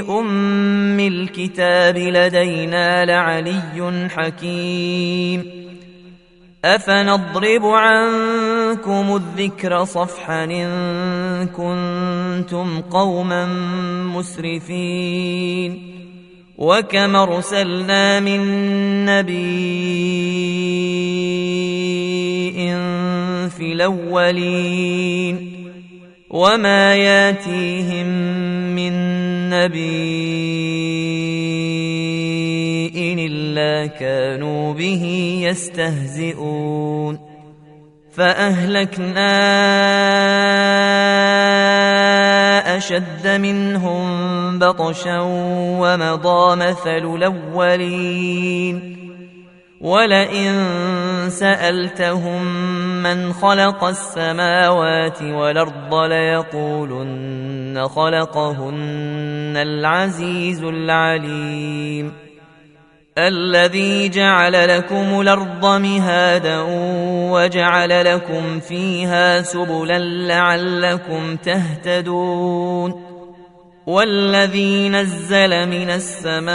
ام الكتاب لدينا لعلي حكيم افنضرب عنكم الذكر صفحا ان كنتم قوما مسرفين وكم ارسلنا من نبي في الاولين وما ياتيهم نبي إلا كانوا به يستهزئون. فأهلكنا أشد منهم بطشا ومضى مثل الأولين. ولئن سألتهم من خلق السماوات والأرض ليقولن خلقهن العزيز العليم الذي جعل لكم الأرض مهادا وجعل لكم فيها سبلا لعلكم تهتدون والذي نزل من السماء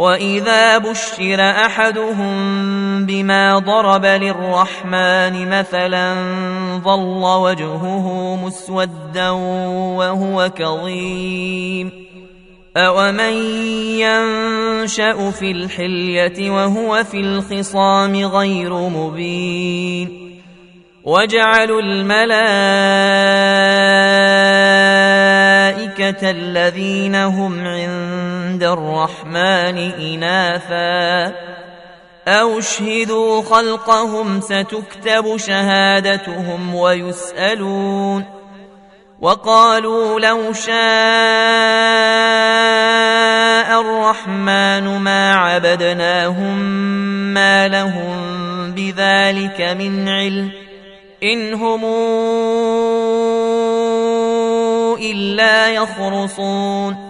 وإذا بشر أحدهم بما ضرب للرحمن مثلا ظل وجهه مسودا وهو كظيم أومن ينشأ في الحلية وهو في الخصام غير مبين وجعلوا الملائكة الذين هم عند الرحمن إناثا. أو اشهدوا خلقهم ستكتب شهادتهم ويسألون. وقالوا لو شاء الرحمن ما عبدناهم ما لهم بذلك من علم. إن هم إلا يخرصون.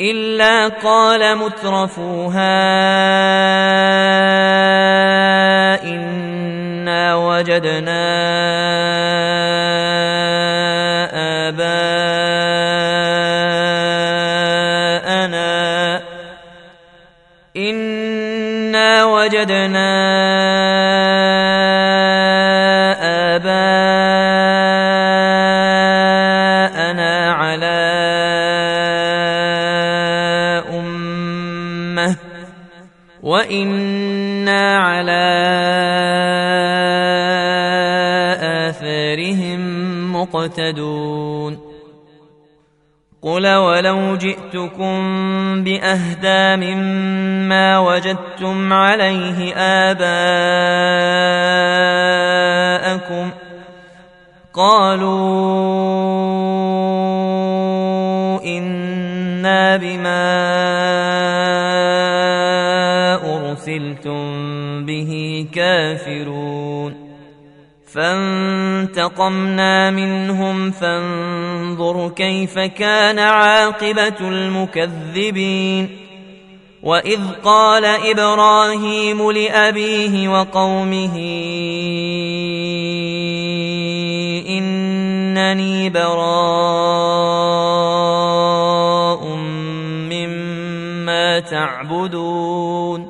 إلا قال مترفوها إنا وجدنا آباءنا إنا وجدنا وإنا على آثارهم مقتدون قل ولو جئتكم بأهدى مما وجدتم عليه آباءكم قالوا إنا بما كافرون. فانتقمنا منهم فانظر كيف كان عاقبة المكذبين. وإذ قال إبراهيم لأبيه وقومه إنني براء مما تعبدون.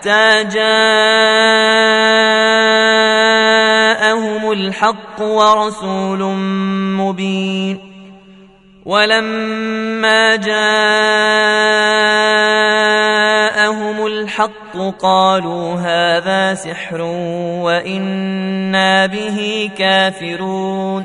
حتى جاءهم الحق ورسول مبين. ولما جاءهم الحق قالوا هذا سحر وإنا به كافرون.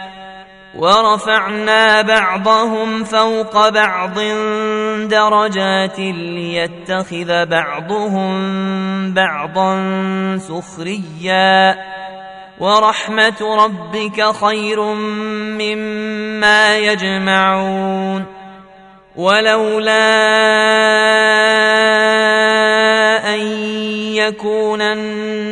ورفعنا بعضهم فوق بعض درجات ليتخذ بعضهم بعضا سخريا. ورحمة ربك خير مما يجمعون. ولولا أن يكون الناس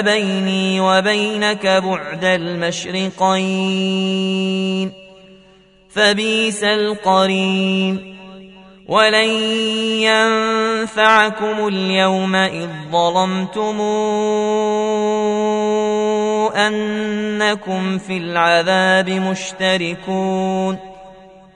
بيني وبينك بعد المشرقين فبيس القرين ولن ينفعكم اليوم إذ ظلمتم أنكم في العذاب مشتركون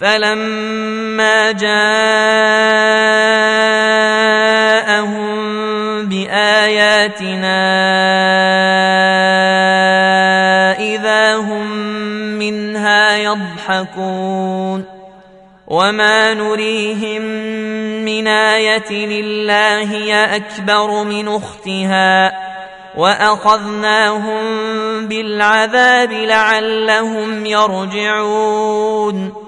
فلما جاءهم بآياتنا إذا هم منها يضحكون وما نريهم من آية إلا هي أكبر من أختها وأخذناهم بالعذاب لعلهم يرجعون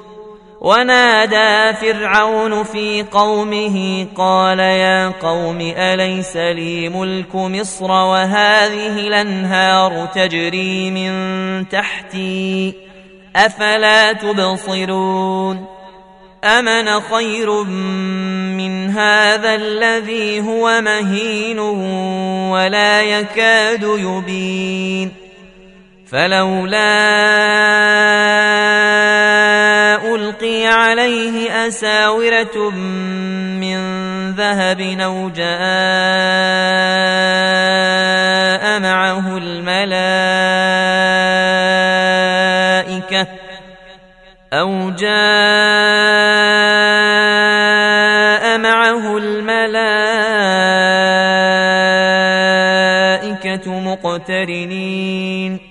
ونادى فرعون في قومه قال يا قوم أليس لي ملك مصر وهذه الأنهار تجري من تحتي أفلا تبصرون امن خير من هذا الذي هو مهين ولا يكاد يبين فلولا ألقي عليه أساورة من ذهب أو جاء معه الملائكة أو جاء معه الملائكة مقترنين.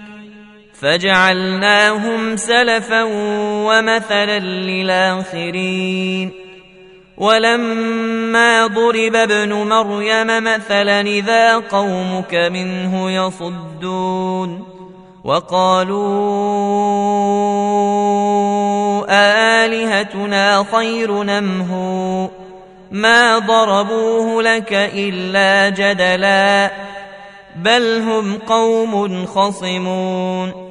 فجعلناهم سلفا ومثلا للآخرين. ولما ضرب ابن مريم مثلا إذا قومك منه يصدون. وقالوا آلهتنا خير نمه ما ضربوه لك إلا جدلا. بل هم قوم خصمون.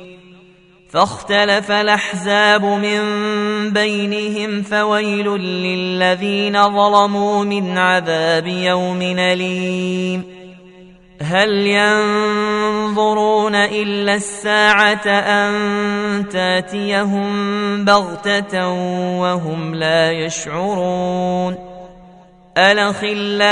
فاختلف الأحزاب من بينهم فويل للذين ظلموا من عذاب يوم أليم. هل ينظرون إلا الساعة أن تأتيهم بغتة وهم لا يشعرون؟ الاخلاء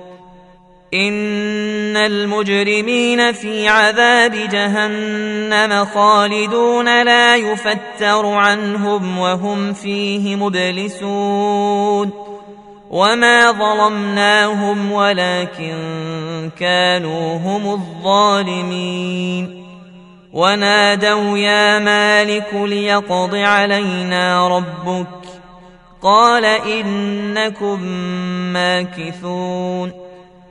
إن المجرمين في عذاب جهنم خالدون لا يفتر عنهم وهم فيه مبلسون وما ظلمناهم ولكن كانوا هم الظالمين ونادوا يا مالك ليقض علينا ربك قال انكم ماكثون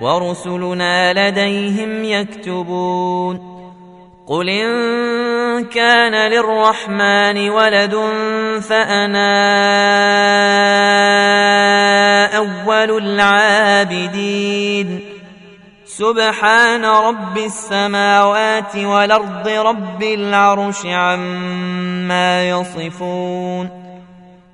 ورسلنا لديهم يكتبون قل إن كان للرحمن ولد فأنا أول العابدين. سبحان رب السماوات والأرض رب العرش عما يصفون.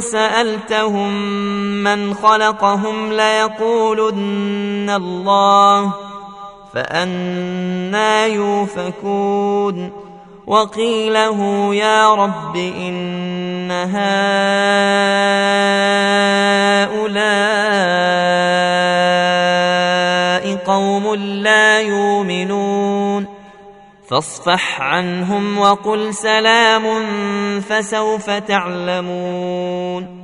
سألتهم من خلقهم ليقولن الله فانى يوفكون وقيله يا رب إن هؤلاء قوم لا يؤمنون فاصفح عنهم وقل سلام فسوف تعلمون.